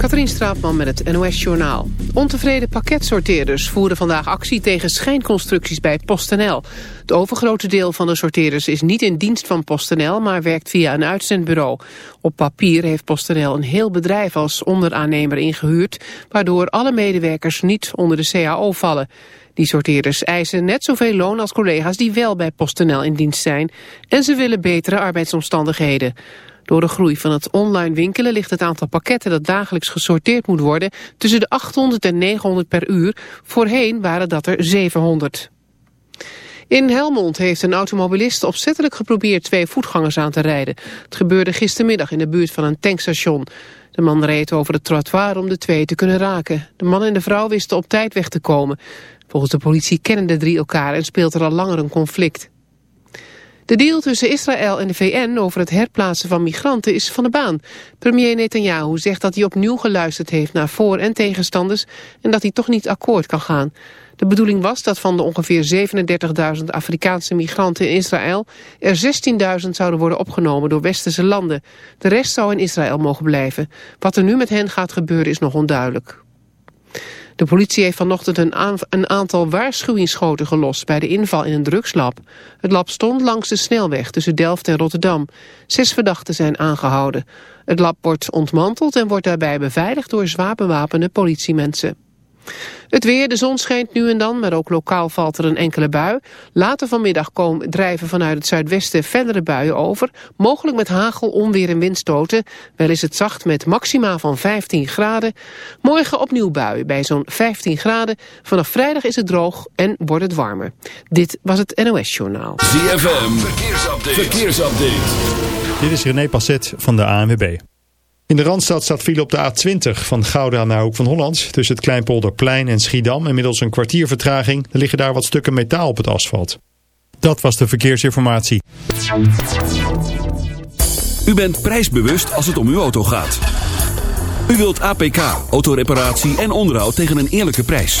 Katrien Straatman met het NOS-journaal. Ontevreden pakketsorteerders voeren vandaag actie tegen schijnconstructies bij PostNL. Het overgrote deel van de sorteerders is niet in dienst van PostNL... maar werkt via een uitzendbureau. Op papier heeft PostNL een heel bedrijf als onderaannemer ingehuurd... waardoor alle medewerkers niet onder de CAO vallen. Die sorteerders eisen net zoveel loon als collega's die wel bij PostNL in dienst zijn... en ze willen betere arbeidsomstandigheden. Door de groei van het online winkelen ligt het aantal pakketten dat dagelijks gesorteerd moet worden tussen de 800 en 900 per uur. Voorheen waren dat er 700. In Helmond heeft een automobilist opzettelijk geprobeerd twee voetgangers aan te rijden. Het gebeurde gistermiddag in de buurt van een tankstation. De man reed over het trottoir om de twee te kunnen raken. De man en de vrouw wisten op tijd weg te komen. Volgens de politie kennen de drie elkaar en speelt er al langer een conflict. De deal tussen Israël en de VN over het herplaatsen van migranten is van de baan. Premier Netanyahu zegt dat hij opnieuw geluisterd heeft naar voor- en tegenstanders en dat hij toch niet akkoord kan gaan. De bedoeling was dat van de ongeveer 37.000 Afrikaanse migranten in Israël er 16.000 zouden worden opgenomen door westerse landen. De rest zou in Israël mogen blijven. Wat er nu met hen gaat gebeuren is nog onduidelijk. De politie heeft vanochtend een, aantal waarschuwingsschoten gelost bij de inval in een drugslab. Het lab stond langs de snelweg tussen Delft en Rotterdam. Zes verdachten zijn aangehouden. Het lab wordt ontmanteld en wordt daarbij beveiligd door zwaar bewapende politiemensen. Het weer, de zon schijnt nu en dan, maar ook lokaal valt er een enkele bui. Later vanmiddag komen, drijven vanuit het zuidwesten verdere buien over. Mogelijk met hagel, onweer en windstoten. Wel is het zacht met maxima van 15 graden. Morgen opnieuw buien bij zo'n 15 graden. Vanaf vrijdag is het droog en wordt het warmer. Dit was het NOS Journaal. ZFM, verkeersupdate. verkeersupdate. Dit is René Passet van de ANWB. In de Randstad staat file op de A20 van Gouda naar Hoek van Holland. Tussen het Kleinpolderplein en Schiedam. Inmiddels een kwartier vertraging. Er liggen daar wat stukken metaal op het asfalt. Dat was de verkeersinformatie. U bent prijsbewust als het om uw auto gaat. U wilt APK, autoreparatie en onderhoud tegen een eerlijke prijs.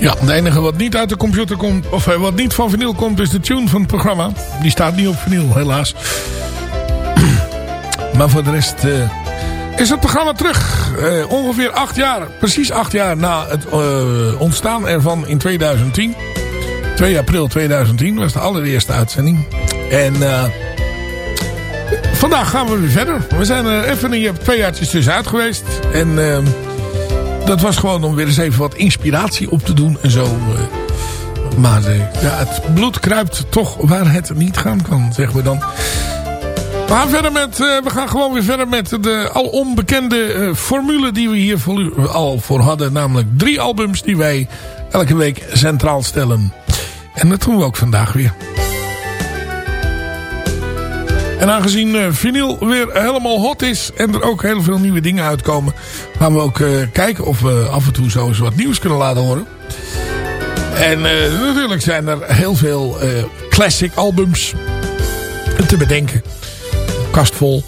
Ja, het enige wat niet uit de computer komt, of eh, wat niet van vinyl komt, is de tune van het programma. Die staat niet op vinyl, helaas. maar voor de rest uh, is het programma terug. Uh, ongeveer acht jaar, precies acht jaar na het ontstaan ervan in 2010. 2 april 2010 was de allereerste uitzending. En vandaag gaan we weer verder. We zijn er even een, twee jaartjes tussenuit geweest. En dat was gewoon om weer eens even wat inspiratie op te doen en zo. Maar ja, het bloed kruipt toch waar het niet gaan kan, zeggen we dan. We gaan, verder met, we gaan gewoon weer verder met de al onbekende formule die we hier al voor hadden. Namelijk drie albums die wij elke week centraal stellen. En dat doen we ook vandaag weer. En aangezien uh, vinyl weer helemaal hot is en er ook heel veel nieuwe dingen uitkomen... gaan we ook uh, kijken of we af en toe zo eens wat nieuws kunnen laten horen. En uh, natuurlijk zijn er heel veel classic albums te bedenken. Kast vol.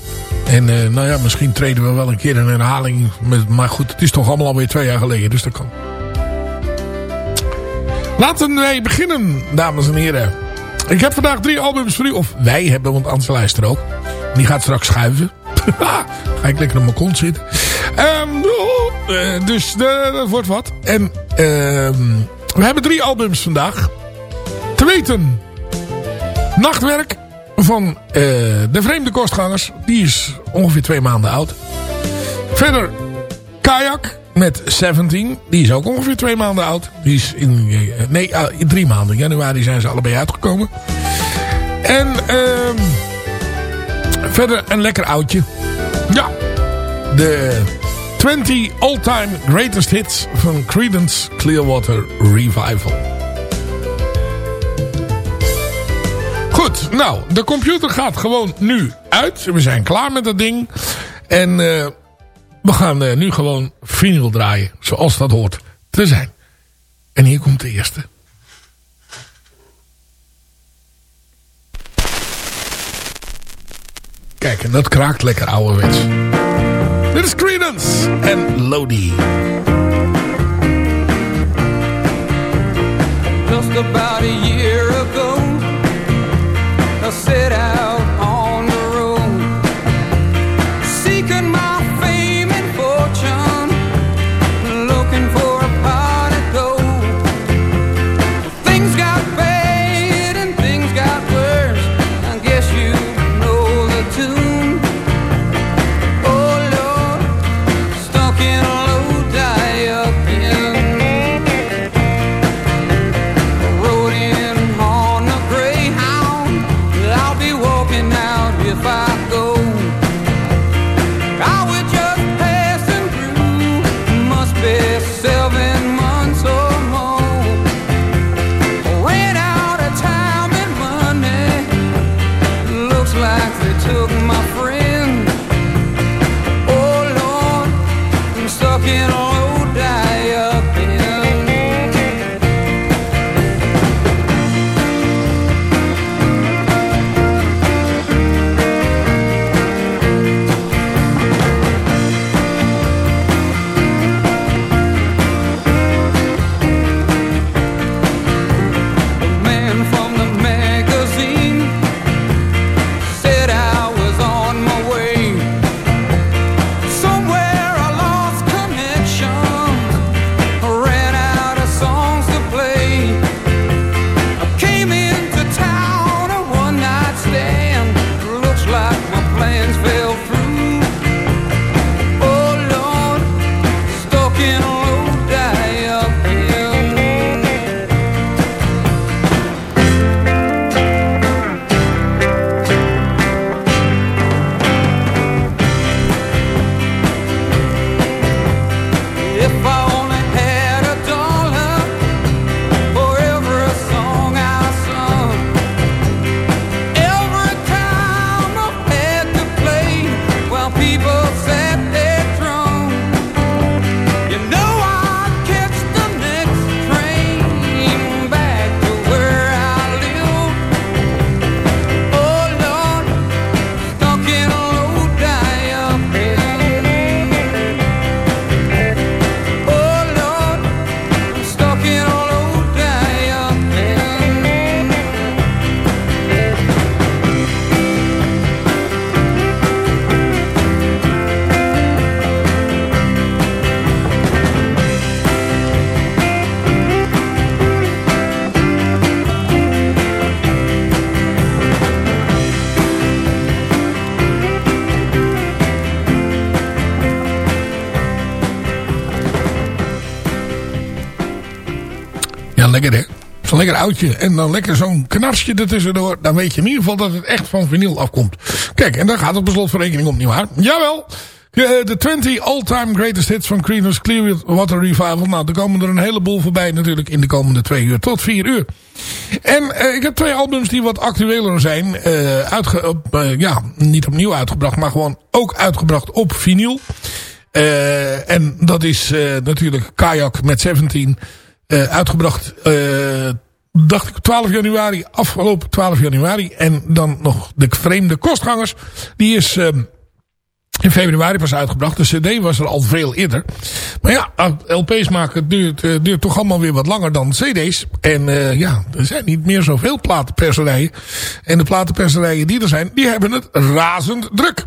En nou ja, misschien treden we wel een keer een herhaling. Met, maar goed, het is toch allemaal alweer twee jaar geleden, dus dat kan. Laten wij beginnen, dames en heren. Ik heb vandaag drie albums voor u. Of wij hebben, want Ansel luistert ook. Die gaat straks schuiven. Ga ik lekker op mijn kont zitten. Um, uh, dus dat wordt wat. En uh, we hebben drie albums vandaag. Te. Nachtwerk van uh, De Vreemde Kostgangers. Die is ongeveer twee maanden oud. Verder Kayak met 17. Die is ook ongeveer twee maanden oud. Die is in, nee, in drie maanden. In januari zijn ze allebei uitgekomen. En uh, verder een lekker oudje. Ja. De 20 all-time greatest hits van Creedence Clearwater Revival. Goed, nou, de computer gaat gewoon nu uit. We zijn klaar met dat ding. En uh, we gaan uh, nu gewoon vinyl draaien, zoals dat hoort te zijn. En hier komt de eerste. Kijk, en dat kraakt lekker ouderwets. Dit is Credence en Lodi. Just about a year ago I set out lekker hè. Zo'n lekker oudje. En dan lekker zo'n knarsje ertussendoor. Dan weet je in ieder geval dat het echt van vinyl afkomt. Kijk, en daar gaat het beslot rekening om, nietwaar? Jawel. Eh, De 20 all-time greatest hits van Creedence Clearwater Revival. Nou, er komen er een heleboel voorbij natuurlijk in de komende twee uur tot vier uur. En eh, ik heb twee albums die wat actueler zijn. uitge op, ja, niet opnieuw uitgebracht, maar gewoon ook uitgebracht op vinyl. En dat is natuurlijk Kayak met 17. Eh, uitgebracht, eh, dacht ik 12 januari, afgelopen 12 januari. En dan nog de vreemde kostgangers. Die is... ehm, in februari pas uitgebracht. De cd was er al veel eerder. Maar ja, LP's maken duurt, uh, duurt toch allemaal weer wat langer dan cd's. En uh, ja, er zijn niet meer zoveel platenperserijen. En de platenperserijen die er zijn, die hebben het razend druk.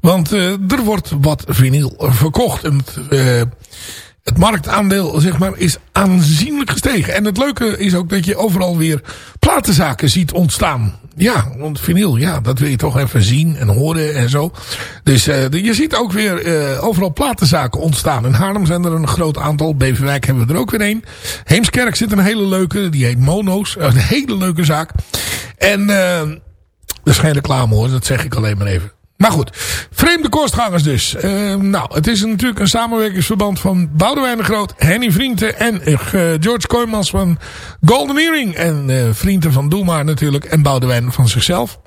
Want uh, er wordt wat vinyl verkocht. En het, het marktaandeel zeg maar, is aanzienlijk gestegen. En het leuke is ook dat je overal weer platenzaken ziet ontstaan. Ja, want vinyl, ja, dat wil je toch even zien en horen en zo. Dus uh, je ziet ook weer uh, overal platenzaken ontstaan. In Haarlem zijn er een groot aantal. Beverwijk hebben we er ook weer een. Heemskerk zit een hele leuke, die heet Mono's. Een hele leuke zaak. En uh, is geen reclame hoor, dat zeg ik alleen maar even. Maar goed, vreemde kostgangers dus. Uh, nou, het is natuurlijk een samenwerkingsverband van Boudewijn de Groot, Henny Vrienden en uh, George Kooijmans van Golden Earring. En uh, Vrienden van Doe natuurlijk en Boudewijn van zichzelf.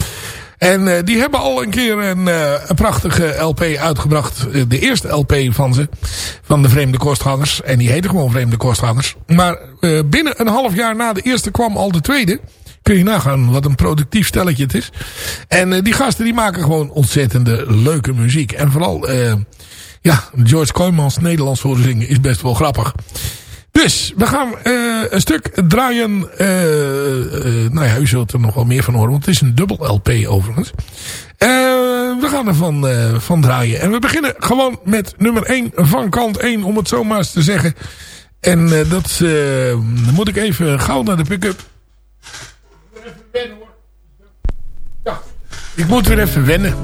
En die hebben al een keer een, een prachtige LP uitgebracht. de eerste LP van ze, van de Vreemde Kostgangers. En die heette gewoon Vreemde Kostgangers. Maar binnen een half jaar na de eerste kwam al de tweede. Kun je nagaan wat een productief stelletje het is. En uh, die gasten die maken gewoon ontzettende leuke muziek. En vooral, uh, ja, George Kooijmans Nederlands horen zingen is best wel grappig. Dus, we gaan uh, een stuk draaien. nou ja, u zult er nog wel meer van horen, want het is een dubbel LP overigens. we gaan er van, van draaien. En we beginnen gewoon met nummer 1 van kant 1, om het zo maar eens te zeggen. En dat moet ik even gauw naar de pick-up wennen hoor. Ja, ik moet weer even wennen.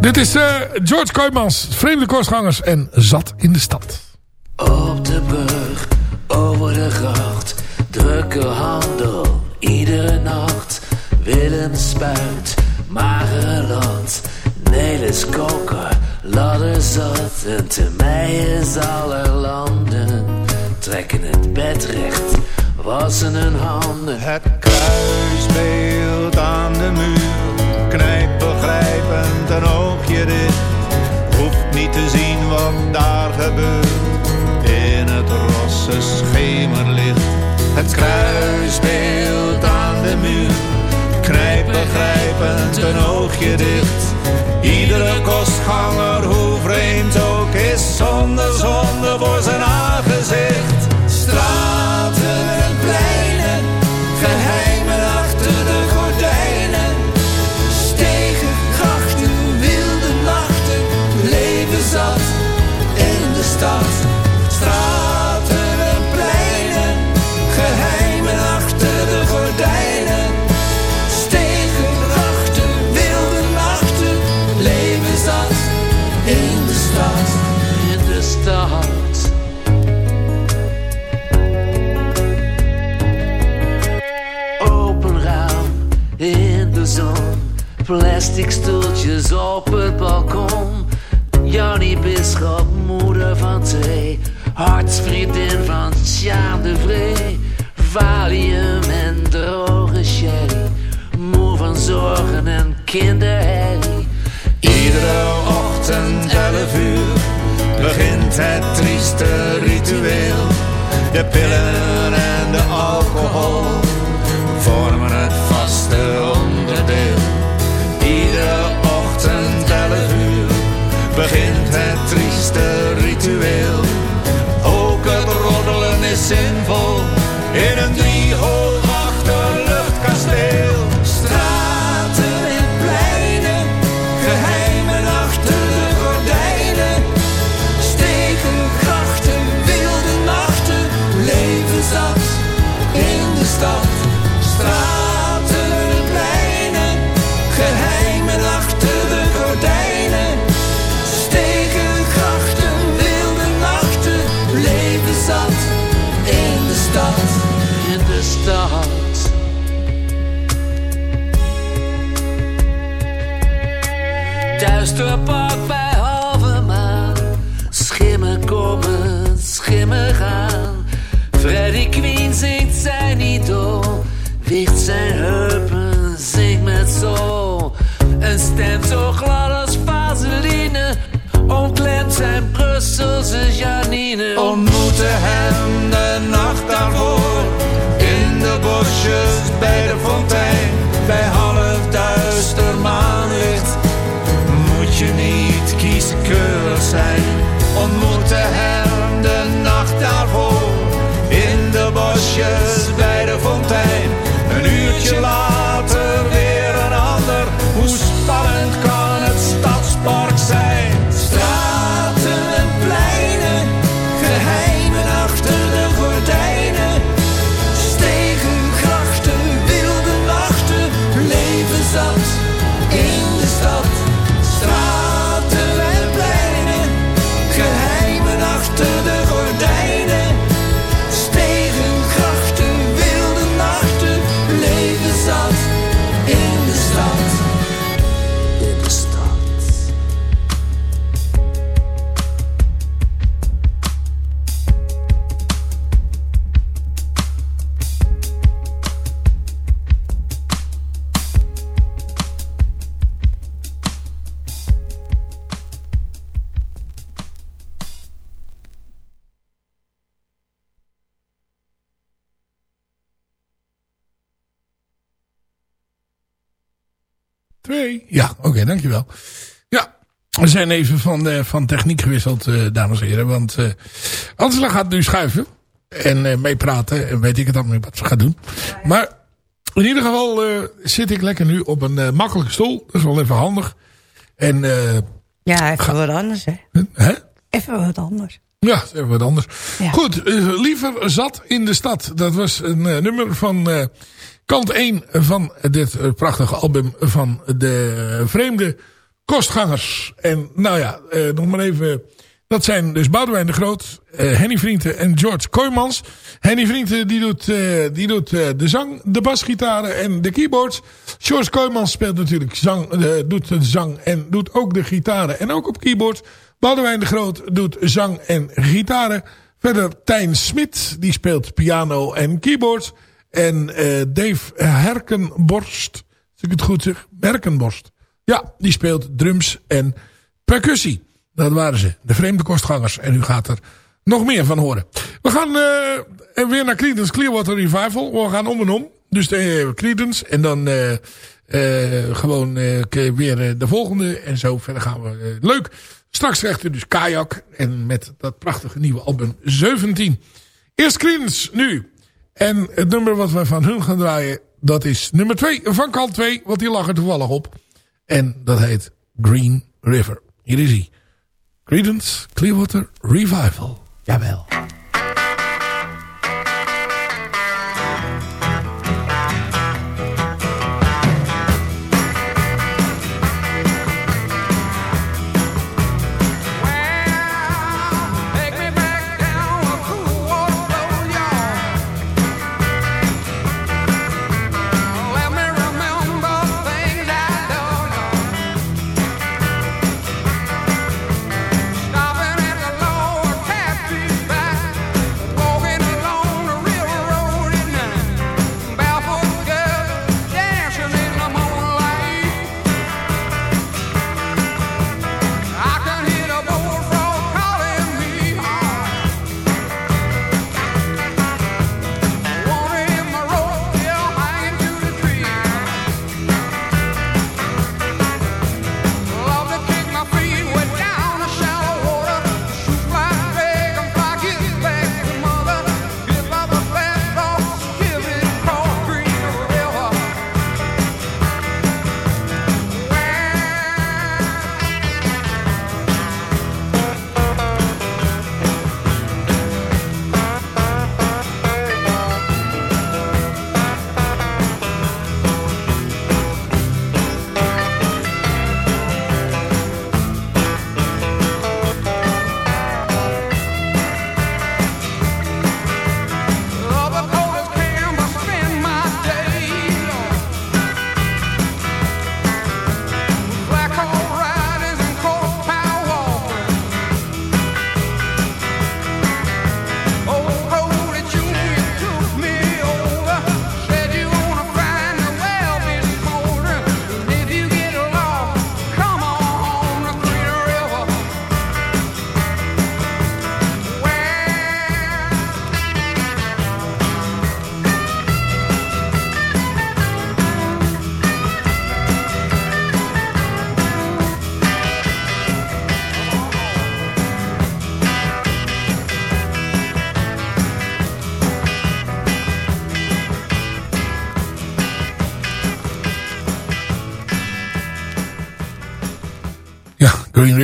Dit is uh, George Kooijmans, Vreemde Kostgangers en Zat in de Stad. Op de brug, over de gracht, drukke handel, iedere nacht. Willem spuit, magere land, Nelis koker, ladder zat. En te mij is aller landen, trekken het bed recht wassen hun handen. Het kruisbeeld aan de muur, een oogje dicht. Hoeft niet te zien wat daar gebeurt, in het rosse schemerlicht. Het kruisbeeld aan de muur, knijp begrijpend een oogje dicht. Iedere kostganger, hoe vreemd ook is, zonder Plastic stoeltjes op het balkon. Jannie Bisschop, moeder van twee. Hartsvriendin van Sjaan de Vree. Valium en droge sherry. Moe van zorgen en kinderherrie. Iedere ochtend elf uur begint het trieste ritueel. De pillen en de alcohol vormen trieste что я Ja, oké, dankjewel. Ja, we zijn even van, eh, van techniek gewisseld, eh, dames en heren. Want Angela gaat nu schuiven. En meepraten. En weet ik het allemaal wat ze gaat doen. Maar in ieder geval zit ik lekker nu op een makkelijke stoel. Dat is wel even handig. En, Ja, even wat anders, hè. hè? Even wat anders. Ja, even wat anders. Ja. Goed, Liever zat in de stad. Dat was een nummer van kant 1 van dit eh, prachtige album van de vreemde kostgangers. En nou ja, eh, nog maar even... Dat zijn dus Boudewijn de Groot, eh, Henny Vrienden en George Kooijmans. Henny Vrienden die doet, eh, die doet de zang, de basgitaren en de keyboards. George Kooijmans speelt natuurlijk zang, doet de zang en doet ook de gitaren en ook op keyboards. Boudewijn de Groot doet zang en gitaren. Verder Tijn Smit, die speelt piano en keyboards. En eh, Dave Herkenborst, als ik het goed zeg, Herkenborst. Ja, die speelt drums en percussie. Dat waren ze, de vreemde kostgangers. En u gaat er nog meer van horen. We gaan eh, weer naar Creedence Clearwater Revival. We gaan om en om. Dus de eh, Creedence en dan gewoon weer de volgende. En zo verder gaan we. leuk. Straks krijgt u dus Kajak. En met dat prachtige nieuwe album 17. Eerst Creedence nu. En het nummer wat we van hun gaan draaien. Dat is nummer 2 van kant 2. Want die lag er toevallig op. En dat heet Green River. Hier is hij. Creedence Clearwater Revival. Jawel.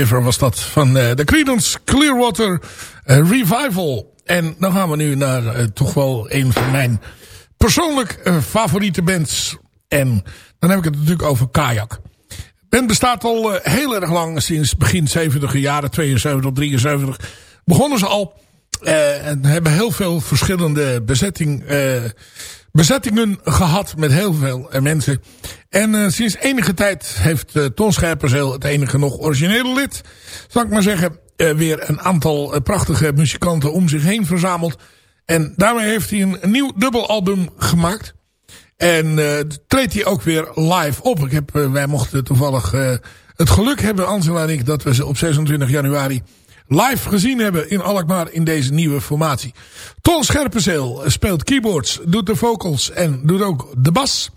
Was dat van eh, de Creedence Clearwater eh, Revival. En dan gaan we nu naar eh, toch wel een van mijn persoonlijk favoriete bands. En dan heb ik het natuurlijk over Kajak. band bestaat al heel erg lang, sinds begin 70 jaren, 72, 73. Begonnen ze al en hebben heel veel verschillende bezetting, bezettingen gehad met heel veel eh, mensen. En eh, sinds enige tijd heeft eh, Ton Scherpenzeel, het enige nog originele lid, zal ik maar zeggen, weer een aantal prachtige muzikanten om zich heen verzameld. En daarmee heeft hij een, nieuw dubbelalbum gemaakt. En uh, treedt hij ook weer live op. Ik heb, uh, wij mochten toevallig uh, het geluk hebben, Angela en ik, dat we ze op 26 januari live gezien hebben in Alkmaar in deze nieuwe formatie. Ton Scherpenzeel speelt keyboards, doet de vocals en doet ook de bas.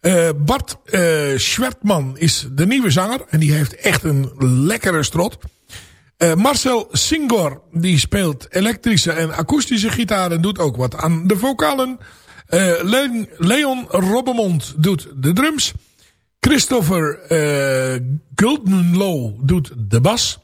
Eh, Bart eh Schwertman is de nieuwe zanger. En die heeft echt een lekkere strot. Eh, Marcel Singor, die speelt elektrische en akoestische gitaar en doet ook wat aan de vocalen. Eh, Le- Leon Robbemond doet de drums. Christopher Guldenlow doet de bas.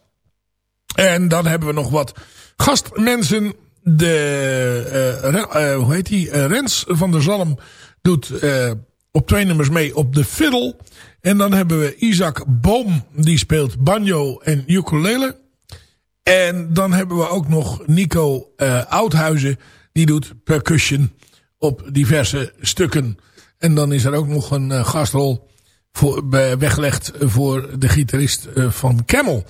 En dan hebben we nog wat gastmensen. De, eh, Ren- eh, hoe heet die? Eh, Rens van der Zalm doet eh, op twee nummers mee op de fiddle. En dan hebben we Isaac Boom, die speelt banjo en ukulele. En dan hebben we ook nog Nico eh, Oudhuizen. Die doet percussion op diverse stukken. En dan is er ook nog een eh, gastrol voor, weggelegd voor de gitarist eh, van Camel.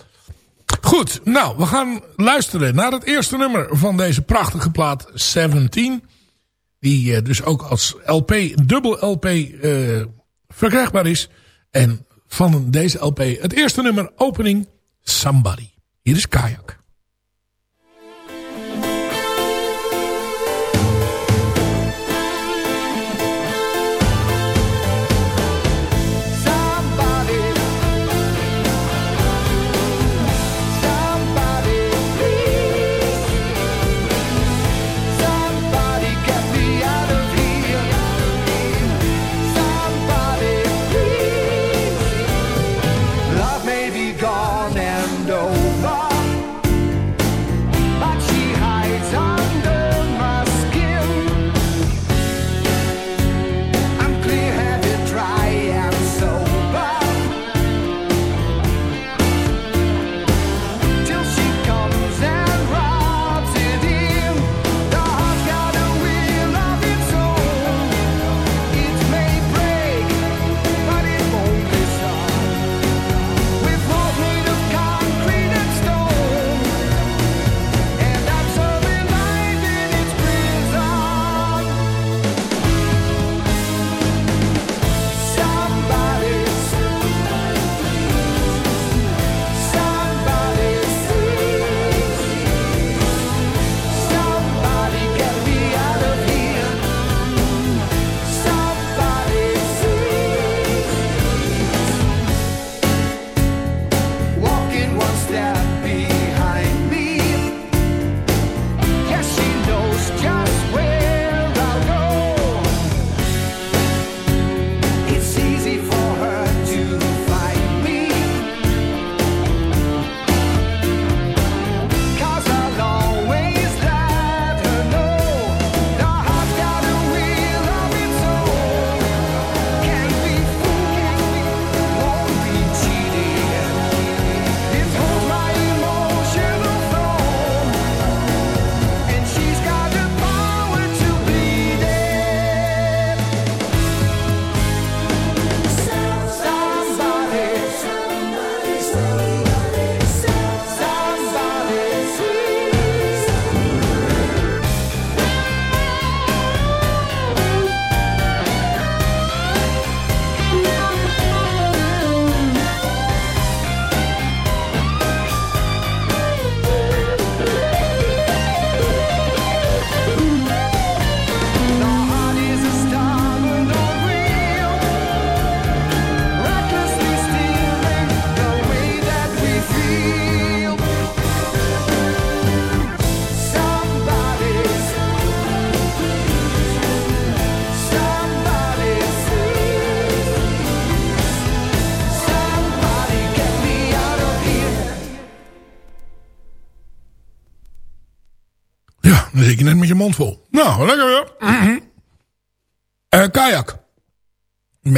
Goed, nou, we gaan luisteren naar het eerste nummer van deze prachtige plaat 17. Die eh, dus ook als LP, dubbel LP eh, verkrijgbaar is. En van deze LP het eerste nummer, opening Somebody. Hier is Kayak.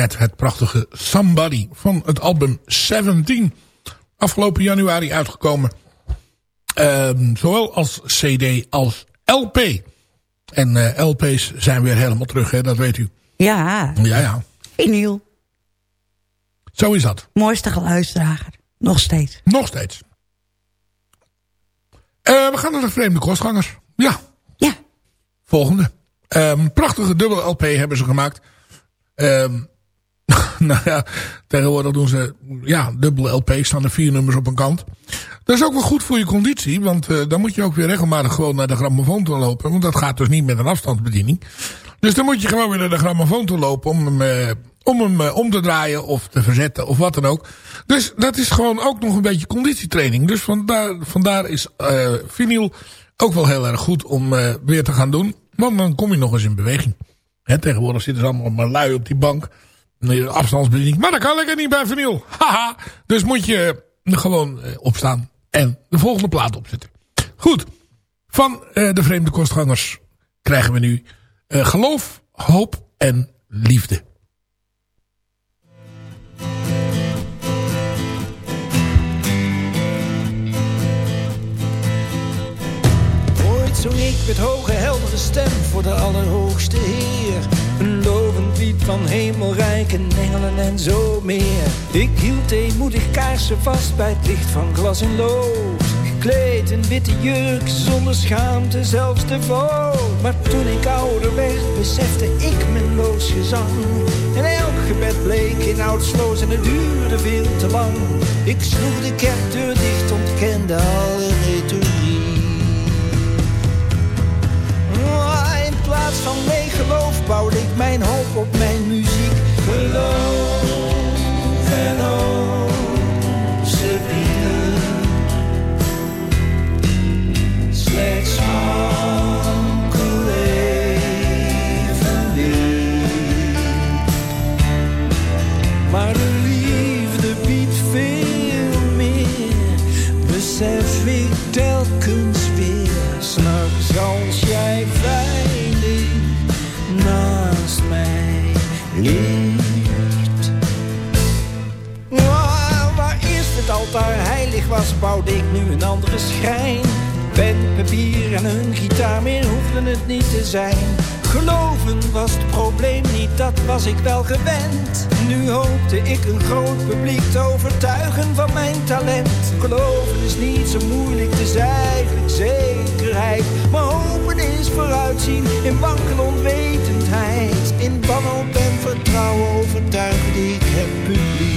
Met het prachtige Somebody van het album 17. Afgelopen januari uitgekomen. Ehm, zowel als cd als LP. En eh, LP's zijn weer helemaal terug, hè, dat weet u. Ja, Ja, ja. vinyl. Zo is dat. Mooiste geluidsdrager. Nog steeds. Nog steeds. Eh, we gaan naar de vreemde kostgangers. Ja, Ja. volgende. Ehm, prachtige dubbele LP hebben ze gemaakt. Ehm, nou ja, tegenwoordig doen ze ja, dubbele LP, staan er vier nummers op een kant. Dat is ook wel goed voor je conditie, want eh, dan moet je ook weer regelmatig gewoon naar de grammofoon toe lopen. Want dat gaat dus niet met een afstandsbediening. Dus dan moet je gewoon weer naar de grammofoon toe lopen om hem eh, om hem eh, om te draaien of te verzetten of wat dan ook. Dus dat is gewoon ook nog een beetje conditietraining. Dus vandaar, vandaar is vinyl ook wel heel erg goed om weer te gaan doen. Want dan kom je nog eens in beweging. Tegenwoordig zitten ze allemaal maar lui op die bank. Afstandsbediening. Maar dat kan lekker niet bij vinyl. Haha. Dus moet je gewoon uh, opstaan en de volgende plaat opzetten. Goed. Van uh, de vreemde kostgangers krijgen we nu geloof, hoop en liefde. Ooit zong ik met hoge heldere stem voor de allerhoogste Heer. Van hemelrijk en engelen en zo meer. Ik hield eenmoedig kaarsen vast bij het licht van glas en lood. Gekleed in witte jurk, zonder schaamte, zelfs de. Maar toen ik ouder werd, besefte ik mijn loos gezang. En elk gebed bleek inhoudsloos en het duurde veel te lang. Ik sloeg de kerkdeur dicht, ontkende alle plaats van leeg geloof bouwde ik mijn hoop op mijn muziek. Geloof en ze bieden slechts wankel evenwicht. Maar de liefde biedt veel meer, besef ik telkens was, bouwde ik nu een andere schrijn. Pen, papier en een gitaar, meer hoefden het niet te zijn. Geloven was het probleem niet, dat was ik wel gewend. Nu hoopte ik een groot publiek te overtuigen van mijn talent. Geloven is niet zo moeilijk, het is eigenlijk zekerheid. Maar hopen is vooruitzien in wankel onwetendheid. In wanhoop en vertrouwen overtuigde ik het publiek.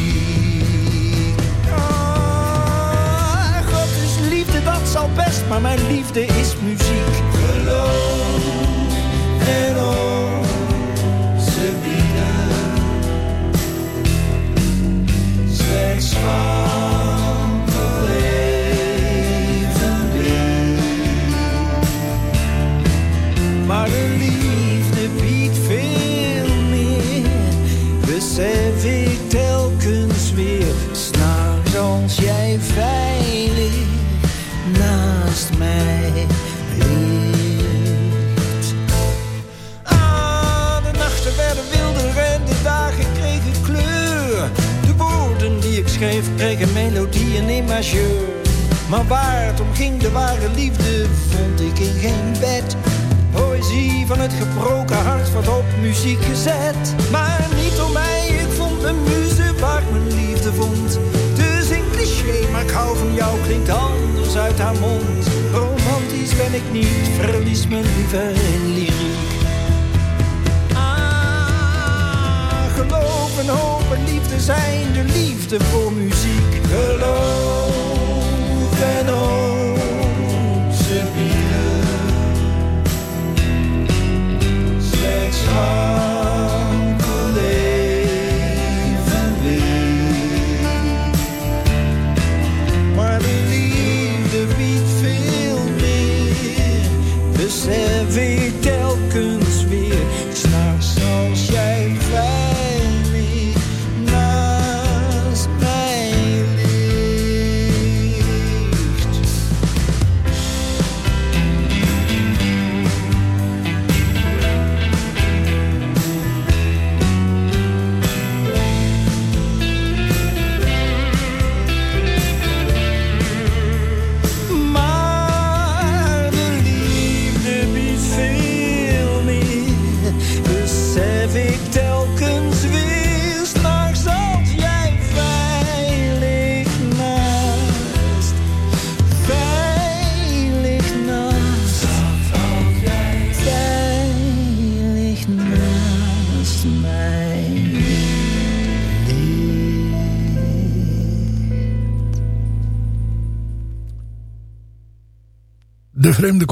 Dat zal best, maar mijn liefde is muziek. Geloof en onze bieden slechts wankel evenwicht. Maar de liefde melodieën in majeur. Maar waar het om ging, de ware liefde, vond ik in geen bed. Poëzie van het gebroken hart wordt op muziek gezet. Maar niet om mij, ik vond een muze waar ik mijn liefde vond. Dus in cliché, maar ik hou van jou klinkt anders uit haar mond. Romantisch ben ik niet, verlies me liever in lyriek. Ah, geloof en hoop liefde zijn de liefde voor muziek. Geloof en hoop, ze bieden slechts wankel evenwicht. Maar de liefde biedt veel meer, besef ik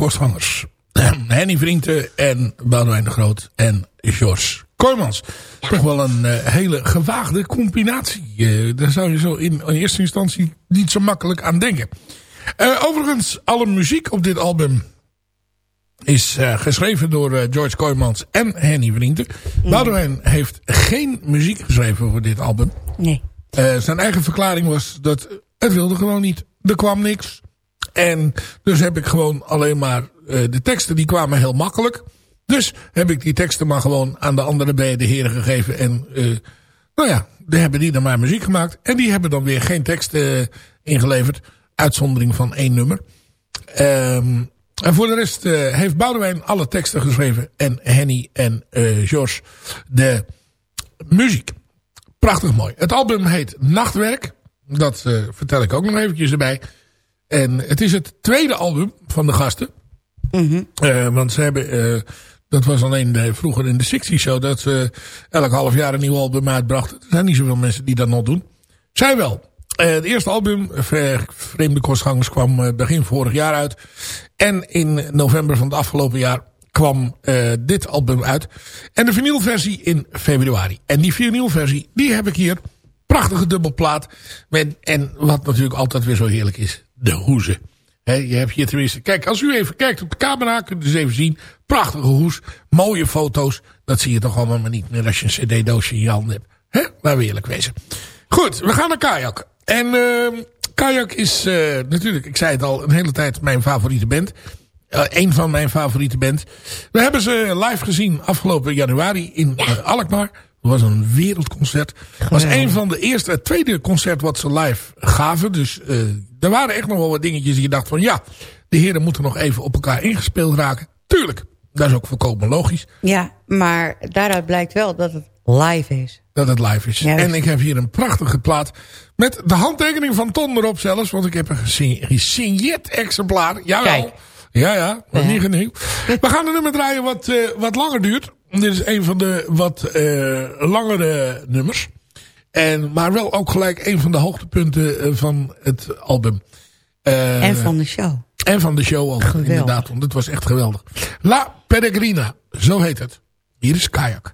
Kostgangers. Henny Vrienden en Boudewijn de Groot en George Kooijmans. Toch wel een eh, hele gewaagde combinatie. Eh, daar zou je zo in, in eerste instantie niet zo makkelijk aan denken. Eh, overigens, alle muziek op dit album is geschreven door George Kooijmans en Henny Vrienden. Boudewijn heeft geen muziek geschreven voor dit album. Nee. Zijn eigen verklaring was dat het wilde gewoon niet. Er kwam niks. En dus heb ik gewoon alleen maar eh, de teksten die kwamen heel makkelijk. Dus heb ik die teksten maar gewoon aan de andere beide heren gegeven. En eh, nou ja, die hebben die dan maar muziek gemaakt. En die hebben dan weer geen tekst eh, ingeleverd. Uitzondering van één nummer. Ehm, en voor de rest heeft Boudewijn alle teksten geschreven. En Henny en George de muziek. Prachtig mooi. Het album heet Nachtwerk. Dat vertel ik ook nog eventjes erbij. En het is het tweede album van de gasten. Eh, want ze hebben... eh, dat was alleen de, vroeger in de 60 show. Dat ze elk half jaar een nieuw album uitbrachten. Er zijn niet zoveel mensen die dat nog doen. Zij wel. Eh, het eerste album, Vreemde Kostgangers, kwam begin vorig jaar uit. En in november van het afgelopen jaar kwam dit album uit. En de vinylversie in februari. En die vinylversie, die heb ik hier. Prachtige dubbelplaat. Met, en wat natuurlijk altijd weer zo heerlijk is, de hoezen. He, je hebt hier tenminste... Kijk, als u even kijkt op de camera, kunt u eens even zien. Prachtige hoes, mooie foto's. Dat zie je toch allemaal maar niet meer als je een cd-doosje in je hand hebt. Hè? Laten we eerlijk wezen. Goed, we gaan naar Kajak. En uh, Kajak is uh, natuurlijk, ik zei het al, een hele tijd mijn favoriete band. Uh, een van mijn favoriete band. We hebben ze live gezien afgelopen januari in uh, Alkmaar. Het was een wereldconcert. Het was een van de eerste, het tweede concert wat ze live gaven. Dus er waren echt nog wel wat dingetjes die je dacht van ja, de heren moeten nog even op elkaar ingespeeld raken. Tuurlijk, dat is ook volkomen logisch. Ja, maar daaruit blijkt wel dat het live is. Dat het live is. En ik heb hier een prachtige plaat met de handtekening van Ton erop zelfs. Want ik heb een gesi- gesigneerd exemplaar. Jawel. Kijk. Ja, ja. Ja. niet genoeg. We gaan een nummer draaien wat, eh, wat langer duurt. Dit is een van de wat eh, langere nummers. En, maar wel ook gelijk een van de hoogtepunten eh, van het album. Eh, en van de show. en van de show ook, Geweldig. inderdaad. Want het was echt geweldig. La Peregrina, zo heet het. Hier is Kajak.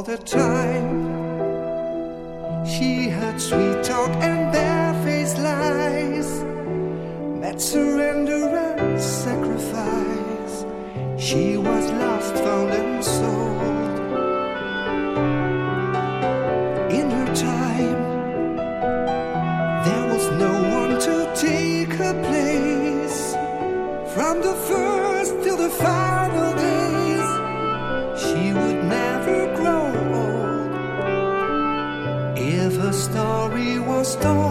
All the time. She had sweet talk and barefaced lies, met surrender and sacrifice. She was lost, found, and sold. Story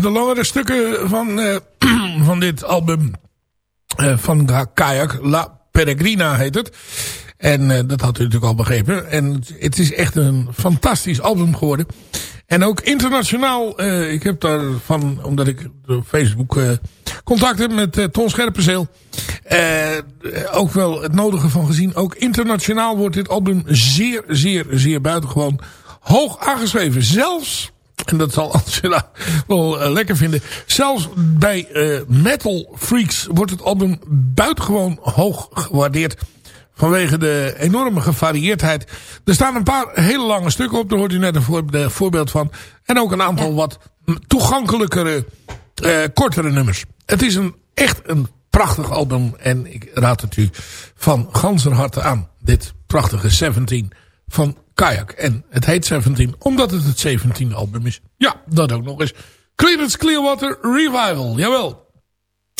de langere stukken van, eh, van dit album eh, van Kayak, La Peregrina heet het. En eh, dat had u natuurlijk al begrepen. En het- is echt een fantastisch album geworden. En ook internationaal, ik heb daarvan, omdat ik door Facebook contact heb met Ton Scherpenzeel. ook wel het nodige van gezien. Ook internationaal wordt dit album zeer, zeer, zeer buitengewoon hoog aangeschreven. Zelfs en dat zal Angela wel eh, lekker vinden. Zelfs bij eh, Metal Freaks wordt het album buitengewoon hoog gewaardeerd. Vanwege de enorme gevarieerdheid. Er staan een paar hele lange stukken op. Daar hoort u net een voor- voorbeeld van. En ook een aantal wat toegankelijkere, eh, kortere nummers. Het is een, echt een prachtig album. En ik raad het u van ganser harte aan. Dit prachtige 17 van Kayak. En het heet 17 omdat het het 17e album is. Ja, dat ook nog eens. Creedence Clearwater Revival, jawel.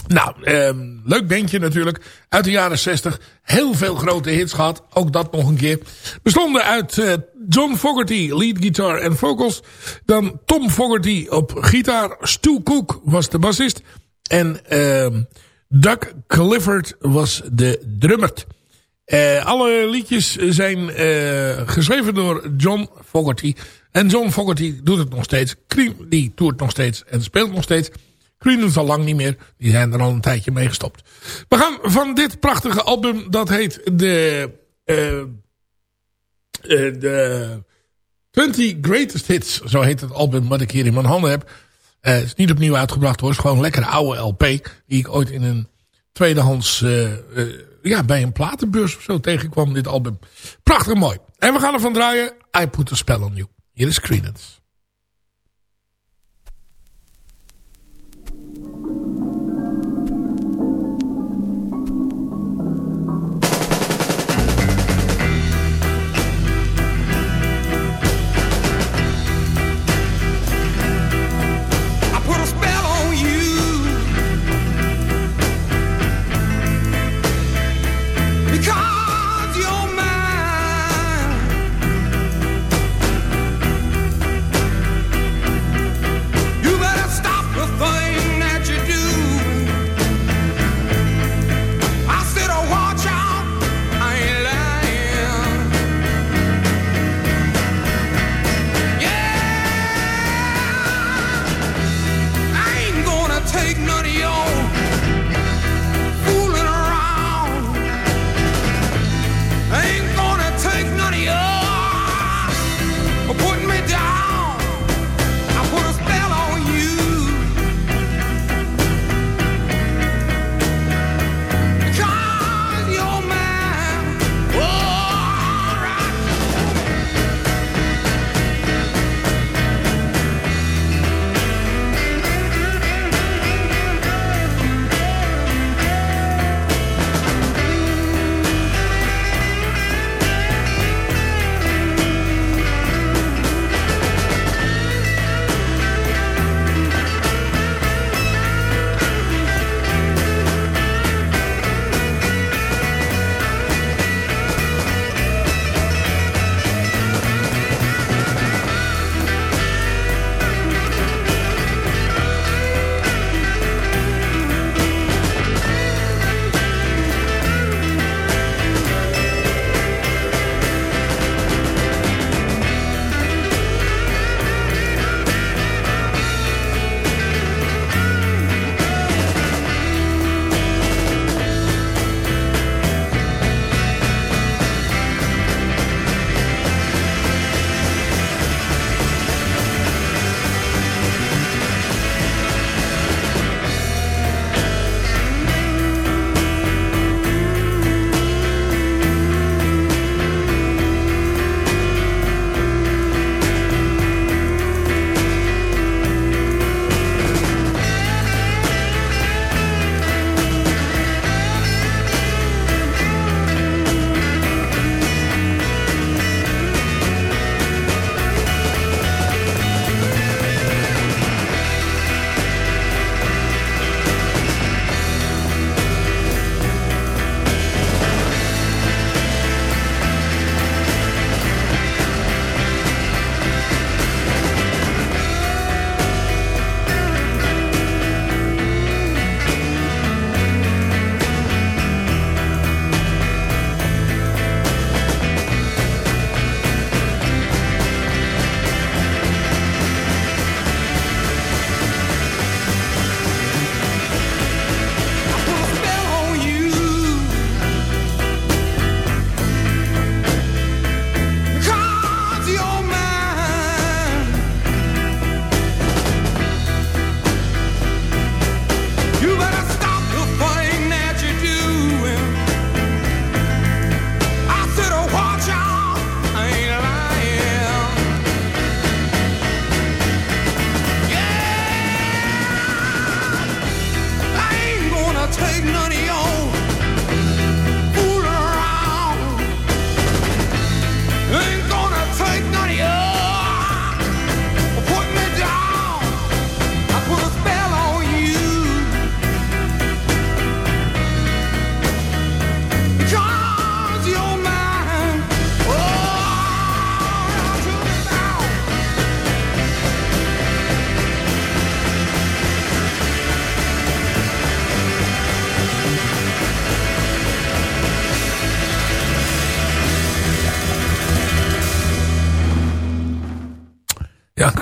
Nou, ehm, leuk bandje natuurlijk. Uit de jaren 60. Heel veel grote hits gehad. Ook dat nog een keer. Bestonden uit eh, John Fogerty, lead guitar en vocals. Dan Tom Fogerty op gitaar. Stu Cook was de bassist. En ehm Doug Clifford was de drummer. Eh, alle liedjes zijn eh, geschreven door John Fogerty. En John Fogerty doet het nog steeds. Cream, die toert nog steeds en speelt nog steeds. Cream doet het al lang niet meer. Die zijn er al een tijdje mee gestopt. We gaan van dit prachtige album, dat heet de... eh, de 20 Greatest Hits. Zo heet het album wat ik hier in mijn handen heb. Het is niet opnieuw uitgebracht hoor. Het is gewoon een lekkere oude LP. Die ik ooit in een tweedehands... ja, bij een platenbeurs of zo tegenkwam dit album. Prachtig mooi. En we gaan ervan draaien. I Put a Spell on You. Hier is Credence.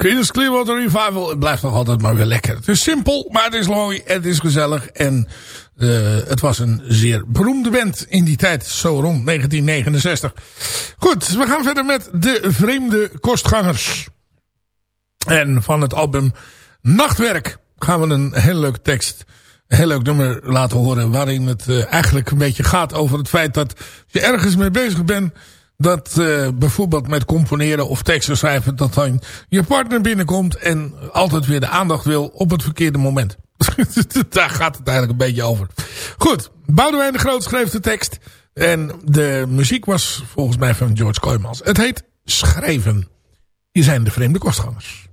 Creedence Clearwater Revival. Het blijft nog altijd maar weer lekker. Het is simpel, maar het is mooi. Het is gezellig. En uh, het was een zeer beroemde band in die tijd. Zo rond 1969. Goed, we gaan verder met De Vreemde Kostgangers. En van het album Nachtwerk gaan we een hele leuke tekst... Een heel leuk nummer laten horen. Waarin het uh, eigenlijk een beetje gaat over het feit dat je ergens mee bezig bent dat uh, bijvoorbeeld met componeren of teksten schrijven... dat dan je partner binnenkomt en altijd weer de aandacht wil op het verkeerde moment. Daar gaat het eigenlijk een beetje over. Goed, Boudewijn de Groot schreef de tekst. En de muziek was volgens mij van George Kooijmans. Het heet Schrijven. Hier zijn de vreemde kostgangers.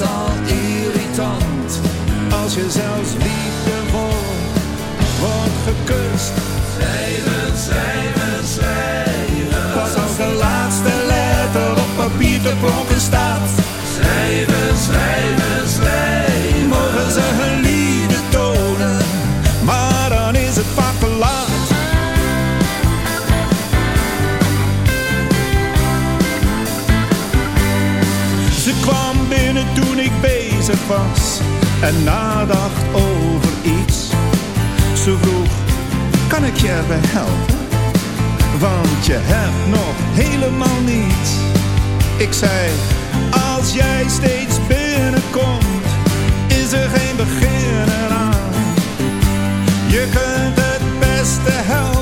Is al irritant als je zelfs liefdevol wordt gekust. Was en nadacht over iets. Ze vroeg, kan ik je erbij helpen? Want je hebt nog helemaal niets. Ik zei, als jij steeds binnenkomt, is er geen begin eraan. Je kunt het beste helpen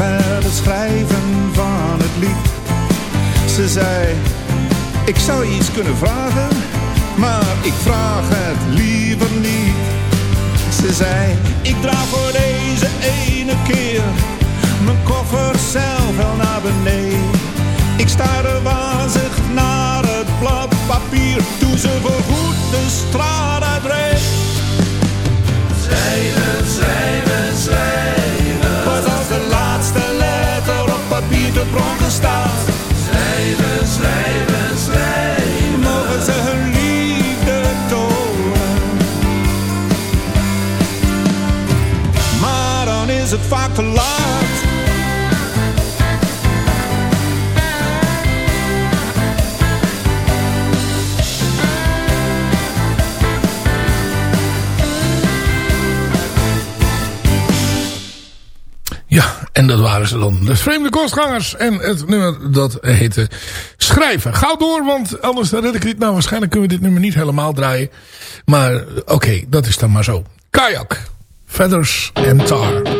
met het schrijven van het lied. Ze zei, ik zou iets kunnen vragen, maar ik vraag het liever niet. Ze zei, ik draag voor deze ene keer mijn koffer zelf wel naar beneden. Ik staarde wazig naar het blad papier toen ze voorgoed de straat staat. Schrijven, schrijven, schrijven. Mogen ze hun liefde tonen. Maar dan is het vaak te lang. En dat waren ze dan. De vreemde kostgangers. En het nummer dat heette Schrijven. Ga door, want anders red ik dit. Nou, waarschijnlijk kunnen we dit nummer niet helemaal draaien. Maar oké, dat is dan maar zo. Kajak. Feathers and Tar.